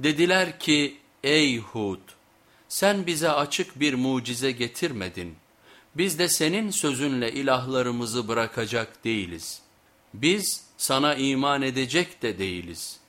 Dediler ki ey Hud sen bize açık bir mucize getirmedin. Biz de senin sözünle ilahlarımızı bırakacak değiliz. Biz sana iman edecek de değiliz.''